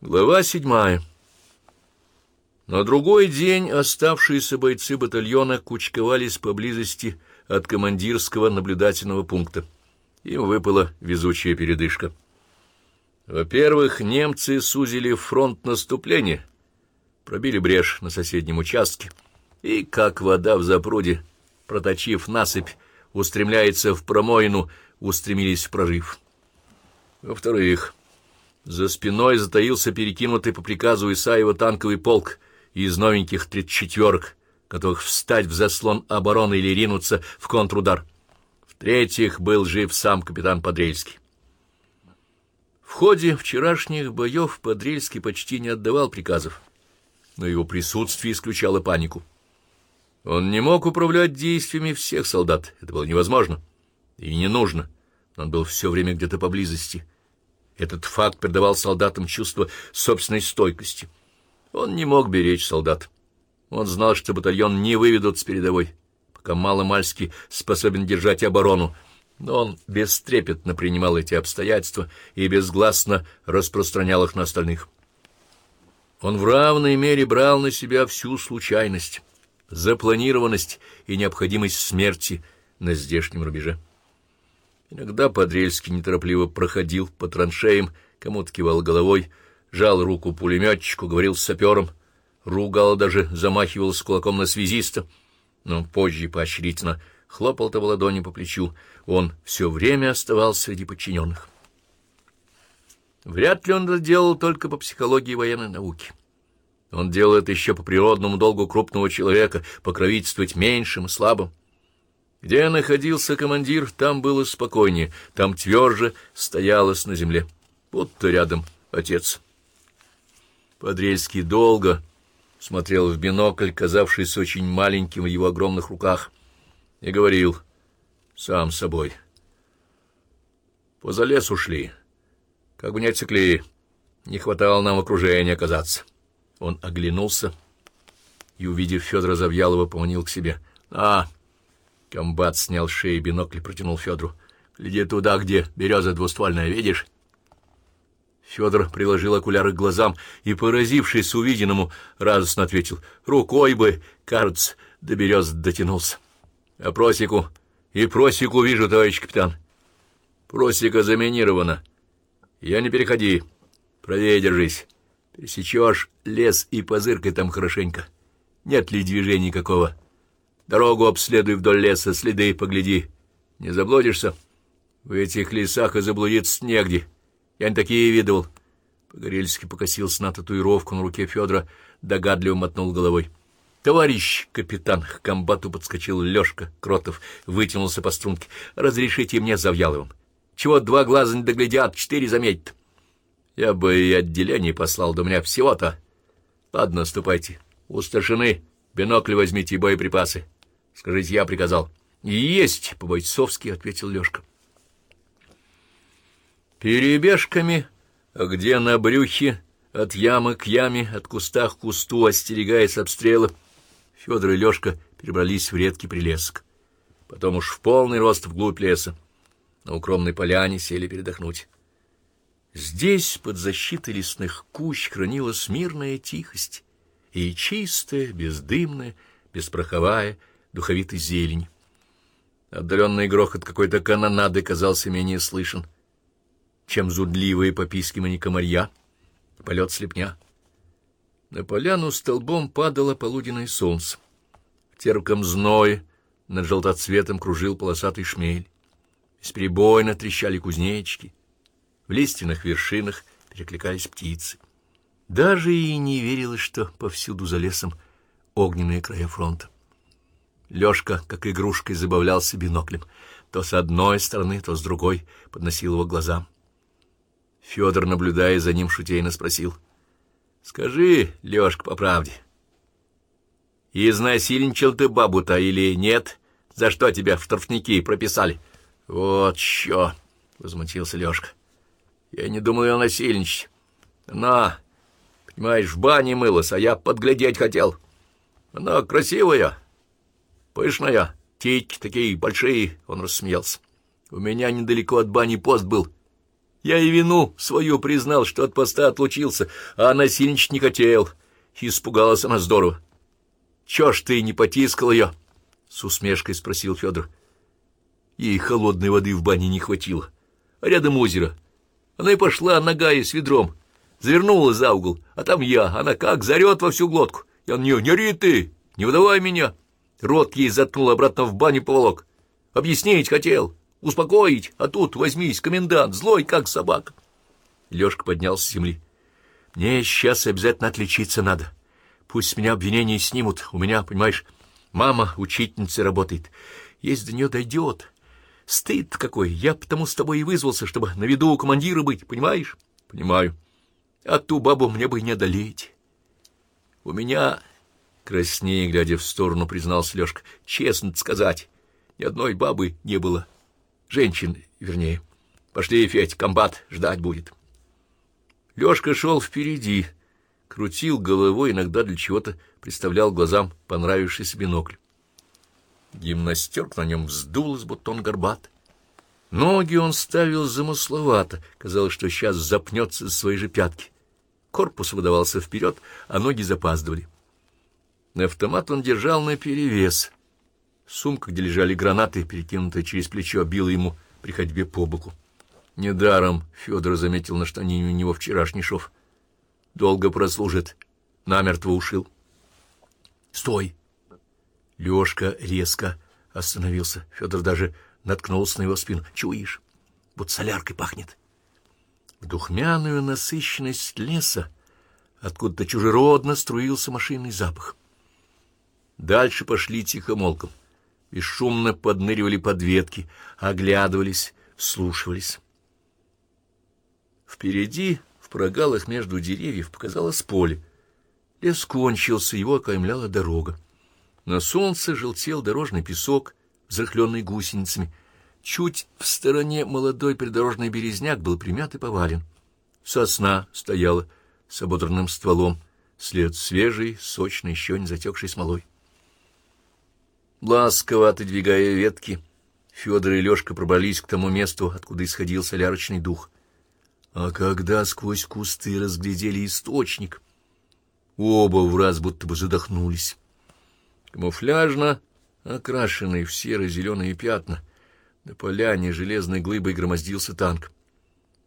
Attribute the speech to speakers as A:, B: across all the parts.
A: Глава седьмая. На другой день оставшиеся бойцы батальона кучковались поблизости от командирского наблюдательного пункта. Им выпала везучая передышка. Во-первых, немцы сузили фронт наступления, пробили брешь на соседнем участке, и, как вода в запруде, проточив насыпь, устремляется в промоину, устремились в прорыв. Во-вторых, за спиной затаился перекинутый по приказу Исаева танковый полк из новеньких тридцатьчетверок, готовых встать в заслон обороны или ринуться в контрудар. В-третьих, был жив сам капитан Подрельский. В ходе вчерашних боев Подрельский почти не отдавал приказов, но его присутствие исключало панику. Он не мог управлять действиями всех солдат, это было невозможно и не нужно, но он был все время где-то поблизости — этот факт придавал солдатам чувство собственной стойкости. Он не мог беречь солдат. Он знал, что батальон не выведут с передовой, пока маломальски способен держать оборону, но он бестрепетно принимал эти обстоятельства и безгласно распространял их на остальных. Он в равной мере брал на себя всю случайность, запланированность и необходимость смерти на здешнем рубеже. Иногда Подрельский неторопливо проходил по траншеям, кому-то кивал головой, жал руку пулеметчику, говорил с сапером, ругал даже, замахивался кулаком на связиста, но позже поощрительно хлопал того ладони по плечу. Он все время оставался среди подчиненных. Вряд ли он это делал только по психологии военной науки. Он делал это еще по природному долгу крупного человека, покровительствовать меньшим и слабым. Где находился командир, там было спокойнее, там тверже стоялось на земле. Будто рядом отец. Подрельский долго смотрел в бинокль, казавшийся очень маленьким в его огромных руках, и говорил сам собой. Поза лес ушли. Как бы не отсекли, не хватало нам окружения оказаться. Он оглянулся и, увидев Федора Завьялова, поманил к себе. — А, Комбат снял шеи бинокль и протянул Федору. — Гляди туда, где береза двуствольная, видишь? Федор приложил окуляры к глазам и, поразившись увиденному, радостно ответил. — Рукой бы, кажется, до берез дотянулся. — А просеку? И просеку вижу, товарищ капитан. Просека заминирована. Я не переходи. Правее держись. Пересечешь лес и позыркай там хорошенько. Нет ли движения какого? — Дорогу обследуй вдоль леса, следы погляди. Не заблудишься? В этих лесах и заблудиться негде. Я не такие видывал. Погорельский покосился на татуировку на руке Федора, догадливо мотнул головой. — Товарищ капитан, к комбату подскочил Лёшка Кротов, вытянулся по струнке. — Разрешите мне Завьяловым. Чего два глаза не доглядят, четыре заметят. Я бы и отделение послал, до меня всего-то. Ладно, ступайте. У старшины бинокль возьмите и боеприпасы. Скажите, я приказал. Есть, по-бойцовски, ответил Лёшка. Перебежками, где на брюхе, от ямы к яме, от куста к кусту, остерегаясь обстрела, Федор и Лёшка перебрались в редкий прилесок. Потом уж в полный рост вглубь леса. На укромной поляне сели передохнуть. Здесь, под защитой лесных кущ, хранилась мирная тихость и чистая, бездымная, беспроховая, духовитой зелени. Отдаленный грохот какой-то канонады казался менее слышен, чем зудливые попискивания комарья, полет слепня. На поляну столбом падало полуденное солнце. В терпком зное над желтоцветом кружил полосатый шмель. Бесперебойно трещали кузнечики. В лиственных вершинах перекликались птицы. Даже и не верилось, что повсюду за лесом огненные края фронта. Лёшка, как игрушкой, забавлялся биноклем. То с одной стороны, то с другой подносил его глазам. Федор, наблюдая за ним, шутейно спросил. — Скажи, Лёшка, по правде, изнасильничал ты бабу-то или нет? За что тебя в торфники прописали? — Вот чё! — возмутился Лёшка. — Я не думал ее насильничать. Она, понимаешь, в бане мылась, а я подглядеть хотел. Она красивая, Пышная, титьки такие большие, — он рассмеялся. У меня недалеко от бани пост был. Я и вину свою признал, что от поста отлучился, а насильничать не хотел. Испугалась она здорово. — Чё ж ты не потискал ее? — с усмешкой спросил Федор. Ей холодной воды в бане не хватило. А рядом озеро. Она и пошла, ногая с ведром. Завернула за угол, а там я. Она как зарет во всю глотку. Я на нее, не ри ты, не выдавай меня. Рот ей заткнул обратно в баню поволок. Объяснить хотел, успокоить, а тут возьмись, комендант, злой, как собака. Лёшка поднялся с земли. Мне сейчас обязательно отличиться надо. Пусть с меня обвинения снимут. У меня, понимаешь, мама учительница работает. Если до нее дойдет... Стыд какой! Я потому с тобой и вызвался, чтобы на виду у командира быть, понимаешь? Понимаю. А ту бабу мне бы не одолеть. У меня, краснее глядя в сторону, признался Лёшка, честно сказать, ни одной бабы не было. Женщин, вернее. Пошли, Федь, комбат ждать будет. Лёшка шел впереди, крутил головой, иногда для чего-то представлял глазам понравившийся бинокль. Гимнастерк на нем вздулась, будто он горбат. Ноги он ставил замысловато, казалось, что сейчас запнется за свои же пятки. Корпус выдавался вперед, а ноги запаздывали. Автомат он держал наперевес. Сумка, где лежали гранаты, перекинутая через плечо, била ему при ходьбе по боку. Недаром Федор заметил на штанине у него вчерашний шов. Долго прослужит, намертво ушил. — Стой! Лёшка резко остановился. Федор даже наткнулся на его спину. Чуешь? Вот соляркой пахнет. В духмяную насыщенность леса откуда-то чужеродно струился машинный запах. Дальше пошли тихомолком. Бесшумно подныривали под ветки, оглядывались, вслушивались. Впереди, в прогалах между деревьев, показалось поле. Лес кончился, его окаймляла дорога. На солнце желтел дорожный песок, взрыхленный гусеницами. Чуть в стороне молодой придорожный березняк был примят и повален. Сосна стояла с ободранным стволом, след свежий, сочный, еще не затекший смолой. Ласково отодвигая ветки, Федор и Лешка пробрались к тому месту, откуда исходил солярочный дух. А когда сквозь кусты разглядели источник, оба в раз будто бы задохнулись. Камуфляжно окрашенный в серо-зеленые пятна, на поляне железной глыбой громоздился танк.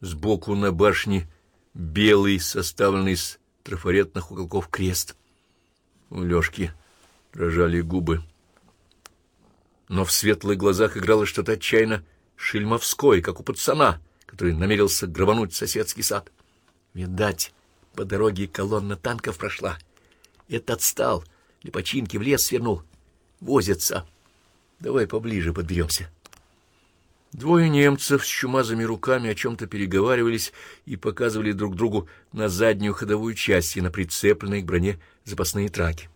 A: Сбоку на башне белый, составленный из трафаретных уголков крест. У Лёшки дрожали губы. Но в светлых глазах играло что-то отчаянно шельмовское, как у пацана, который намерился грабануть соседский сад. Видать, по дороге колонна танков прошла. Этот отстал — починки в лес свернул. Возятся. Давай поближе подберемся. Двое немцев с чумазыми руками о чем-то переговаривались и показывали друг другу на заднюю ходовую часть и на прицепленные к броне запасные траки.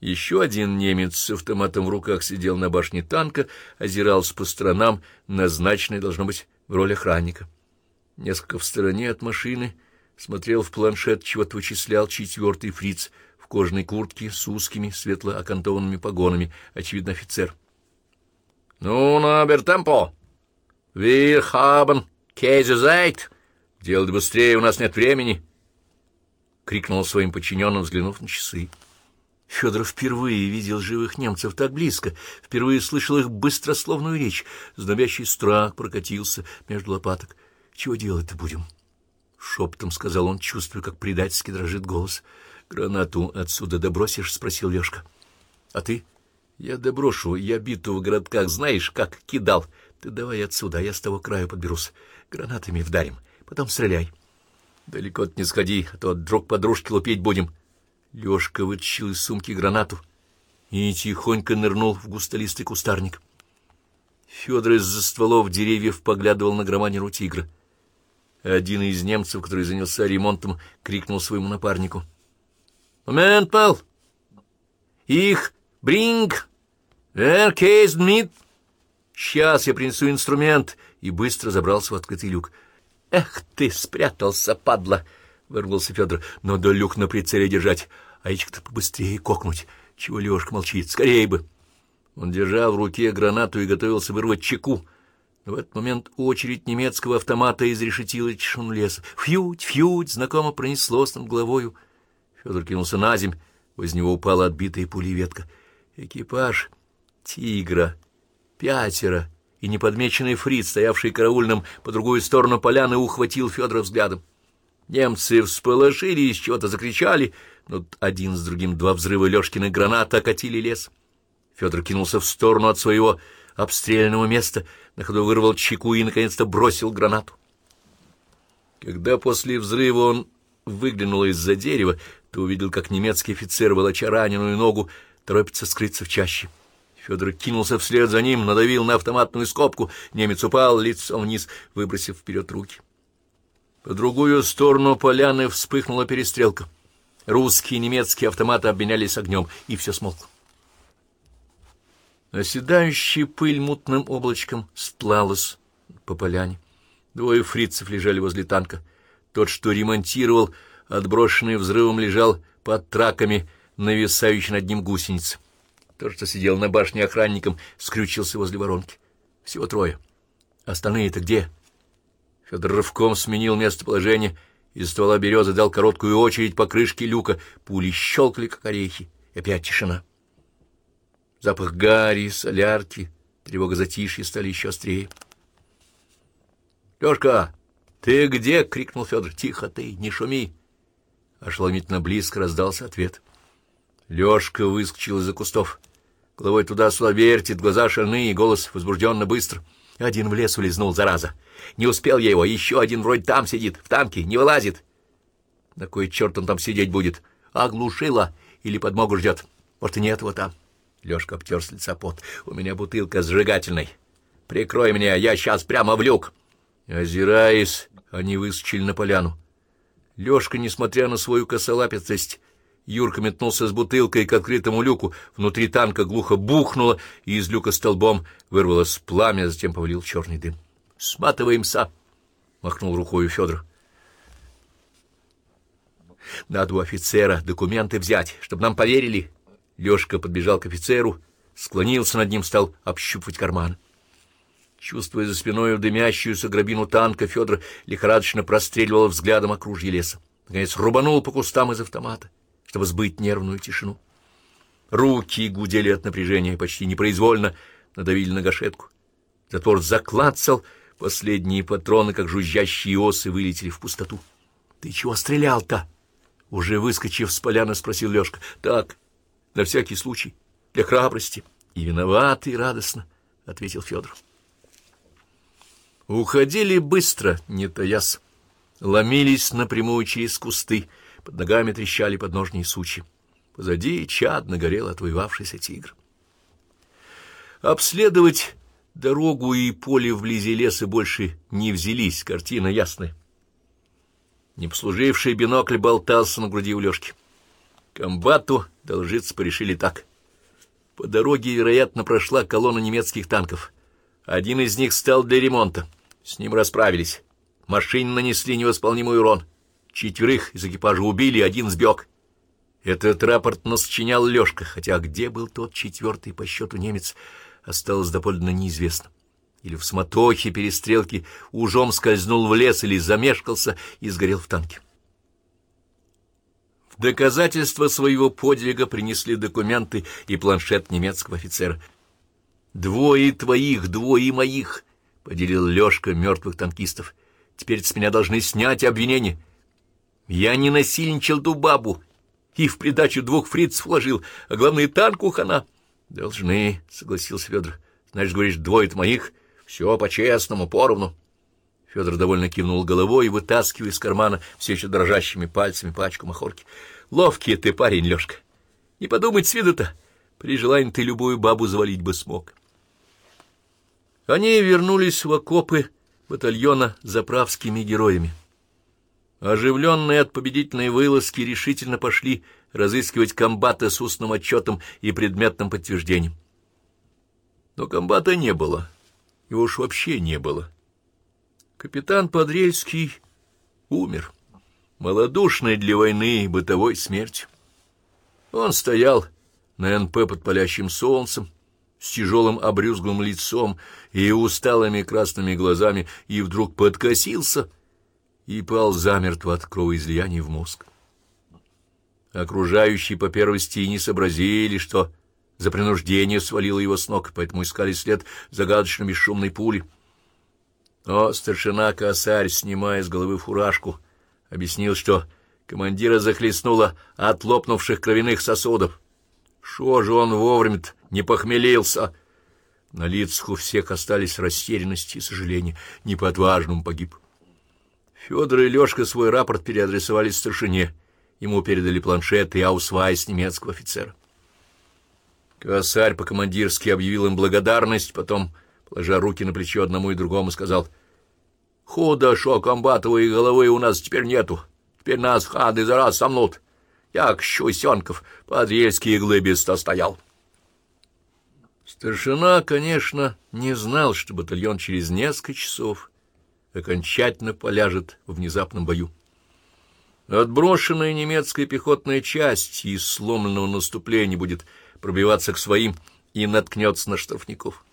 A: Еще один немец с автоматом в руках сидел на башне танка, озирался по сторонам, назначенный, должно быть, в роль охранника. Несколько в стороне от машины смотрел в планшет, чего-то вычислял четвертый фриц — в кожаной куртке с узкими светло окантованными погонами, очевидно, офицер. — Ну, на бертемпо! Wir haben Käse Zeit! Делать быстрее, у нас нет времени! — крикнул своим подчиненным, взглянув на часы. Федор впервые видел живых немцев так близко, впервые слышал их быстрословную речь. Знобящий страх прокатился между лопаток. — Чего делать-то будем? — шепотом сказал он, чувствуя, как предательски дрожит голос. — Гранату отсюда добросишь? — спросил Лёшка. — А ты? — Я доброшу. Я биту в городках знаешь, как кидал. Ты давай отсюда, а я с того краю подберусь. Гранатами вдарим. Потом стреляй. — Далеко не сходи, а то друг подружки лупить будем. Лёшка вытащил из сумки гранату и тихонько нырнул в густолистый кустарник. Федор из-за стволов деревьев поглядывал на громадину тигра. Один из немцев, который занялся ремонтом, крикнул своему напарнику — Момент, Пэл! Их бринг! Эркейс мит! Сейчас я принесу инструмент!» И быстро забрался в открытый люк. «Эх ты, спрятался, падла!» — вырвался Федор. «Надо люк на прицеле держать, а яичко-то побыстрее кокнуть. Чего Лешка молчит? Скорее бы!» Он держал в руке гранату и готовился вырвать чеку. В этот момент очередь немецкого автомата изрешетила тишину леса. «Фьють! Фьють!» знакомо пронеслось над головою. Федор кинулся на земь, возле него упала отбитая пулей ветка. Экипаж «Тигра», пятеро и неподмеченный фриц, стоявший караульным по другую сторону поляны, ухватил Федора взглядом. Немцы всполошились, чего-то закричали, но один с другим два взрыва Лёшкиных гранат окатили лес. Федор кинулся в сторону от своего обстрелянного места, на ходу вырвал чеку и, наконец-то, бросил гранату. Когда после взрыва он выглянул из-за дерева, то увидел, как немецкий офицер, волоча раненую ногу, торопится скрыться в чаще. Федор кинулся вслед за ним, надавил на автоматную скобку, немец упал лицом вниз, выбросив вперед руки. По другую сторону поляны вспыхнула перестрелка. Русские и немецкие автоматы обменялись огнем, и все смолкло. Оседающая пыль мутным облачком стлалась по поляне. Двое фрицев лежали возле танка. Тот, что ремонтировал, отброшенный взрывом, лежал под траками, нависающий над ним гусениц. Тот, что сидел на башне охранником, скрючился возле воронки. Всего трое. Остальные-то где? Федор рывком сменил местоположение. Из ствола березы дал короткую очередь по крышке люка. Пули щелкали, как орехи. И опять тишина. Запах гари, солярки, тревога затишья стали еще острее. — Лёшка, ты где? — крикнул Федор. — Тихо ты, не шуми. Ошеломительно близко раздался ответ. Лёшка выскочил из-за кустов. Головой туда-сюда вертит, глаза шальные, голос возбужденно быстр. Один в лес улизнул, зараза. Не успел я его, еще один вроде там сидит, в танке, не вылазит. На кой черт он там сидеть будет? Оглушила или подмогу ждет? Может, и нет его там. Лёшка обтер с лица пот. «У меня бутылка сжигательной. Прикрой меня, я сейчас прямо в люк». Озираясь, они выскочили на поляну. Лёшка, несмотря на свою косолапистость, Юрка метнулся с бутылкой к открытому люку. Внутри танка глухо бухнуло, и из люка столбом вырвалось пламя, а затем повалил черный дым. «Сматываемся!» — махнул рукой Федор. «Надо у офицера документы взять, чтобы нам поверили». Лёшка подбежал к офицеру, склонился над ним, стал общупывать карман. Чувствуя за спиной дымящуюся грабину танка, Федор лихорадочно простреливал взглядом окружье леса. Наконец рубанул по кустам из автомата, чтобы сбыть нервную тишину. Руки гудели от напряжения, почти непроизвольно надавили на гашетку. Затвор заклацал, последние патроны, как жужжащие осы, вылетели в пустоту. — Ты чего стрелял-то? — уже выскочив с поляны, спросил Лёшка. — Так, на всякий случай, для храбрости. И виноват, и радостно, — ответил Федор. Уходили быстро, не таясь. Ломились напрямую через кусты, под ногами трещали подножные сучи. Позади чадно горел отвоевавшийся тигр. Обследовать дорогу и поле вблизи леса больше не взялись, картина ясная. Непослуживший бинокль болтался на груди у Лёшки. Комбату должиться порешили так. По дороге, вероятно, прошла колонна немецких танков. Один из них стал для ремонта. С ним расправились. Машине нанесли невосполнимый урон. Четверых из экипажа убили, один сбег. Этот рапорт насчинял Лёшка, хотя где был тот четвертый по счету немец, осталось допольно неизвестно. Или в сматохе перестрелки ужом скользнул в лес, или замешкался и сгорел в танке. В доказательство своего подвига принесли документы и планшет немецкого офицера. «Двое твоих, двое моих!» поделил Лёшка мертвых танкистов. Теперь с меня должны снять обвинение. Я не насильничал ту бабу и в придачу двух фриц вложил, а главное, танку хана. Должны, согласился Федор. Значит, говоришь, двое моих, все по-честному, поровну. Федор довольно кивнул головой, вытаскивая из кармана все еще дрожащими пальцами пачку махорки. Ловкий ты парень, Лёшка. Не подумать с виду-то. При желании ты любую бабу завалить бы смог. Они вернулись в окопы батальона заправскими героями. Оживленные от победительной вылазки решительно пошли разыскивать комбата с устным отчетом и предметным подтверждением. Но комбата не было, его уж вообще не было. Капитан Подрельский умер, малодушный для войны бытовой смертью. Он стоял на НП под палящим солнцем, с тяжелым обрюзглым лицом и усталыми красными глазами, и вдруг подкосился и пал замертво от кровоизлияния в мозг. Окружающие по первости и не сообразили, что за принуждение свалило его с ног, поэтому искали след загадочно бесшумной пули. Но старшина-косарь, снимая с головы фуражку, объяснил, что командира захлестнуло от лопнувших кровяных сосудов. Шо же он вовремя не похмелился? На лицах у всех остались растерянность и сожаление. Не по-отважному погиб. Федор и Лешка свой рапорт переадресовали старшине. Ему передали планшет и аусвайс немецкого офицера. Косарь по-командирски объявил им благодарность, потом, положа руки на плечо одному и другому, сказал, «Худо, шо комбатовой головы у нас теперь нету. Теперь нас хады за раз сомнут. Як щусенков под рельские глыбе стоял». Старшина, конечно, не знал, что батальон через несколько часов окончательно поляжет в внезапном бою. Отброшенная немецкая пехотная часть из сломленного наступления будет пробиваться к своим и наткнется на штрафников.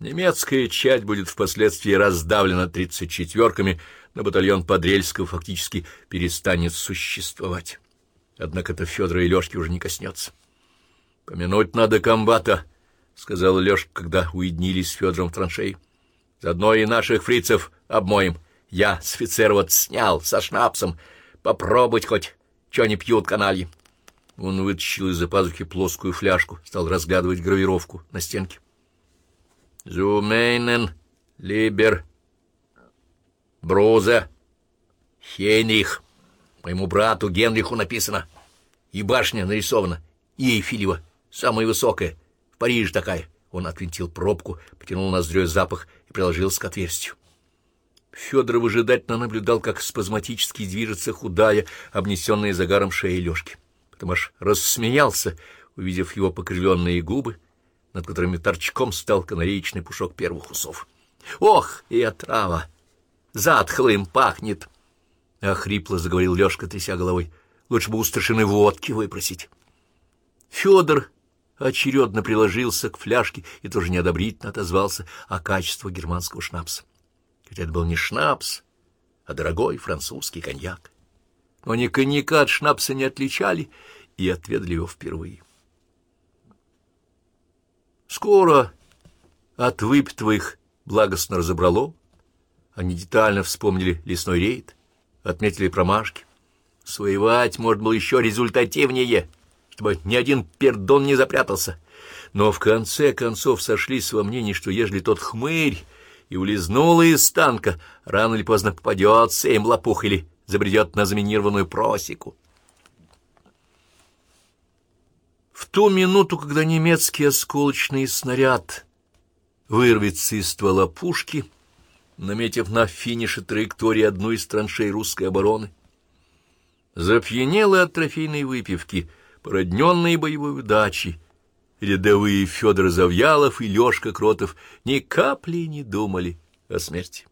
A: Немецкая часть будет впоследствии раздавлена тридцать четверками, но батальон Подрельского фактически перестанет существовать. Однако это Федора и Лешки уже не коснется. — Помянуть надо комбата, — сказал Лешка, когда уединились с Федором в траншеи. — Заодно и наших фрицев обмоем. Я с вот снял со шнапсом. Попробовать хоть, что не пьют канальи. Он вытащил из-за пазухи плоскую фляжку, стал разглядывать гравировку на стенке. «Зумейнен, Либер, Брузе, Хейнрих. Моему брату Генриху написано. И башня нарисована, и Эйфелева, самая высокая, в Париже такая». Он отвинтил пробку, потянул ноздрёй запах и приложился к отверстию. Федор выжидательно наблюдал, как спазматически движется худая, обнесенная загаром шея Лёшки потом аж рассмеялся, увидев его покривленные губы, над которыми торчком стал канареечный пушок первых усов. «Ох, и отрава! Затхлым пахнет!» — охрипло заговорил Лёшка, тряся головой. «Лучше бы у старшины водки выпросить». Федор очередно приложился к фляжке и тоже неодобрительно отозвался о качестве германского шнапса. Хотя это был не шнапс, а дорогой французский коньяк но ни коньяка от шнапса не отличали и отведали его впервые. Скоро от выпитого их благостно разобрало, они детально вспомнили лесной рейд, отметили промашки. Своевать можно было еще результативнее, чтобы ни один пердон не запрятался. Но в конце концов сошлись во мнении, что ежели тот хмырь и улизнул из танка, рано или поздно попадется им лопух или забредет на заминированную просеку. В ту минуту, когда немецкий осколочный снаряд вырвется из ствола пушки, наметив на финише траектории одну из траншей русской обороны, запьянелы от трофейной выпивки, породненные боевой удачи, рядовые Федор Завьялов и Лешка Кротов ни капли не думали о смерти.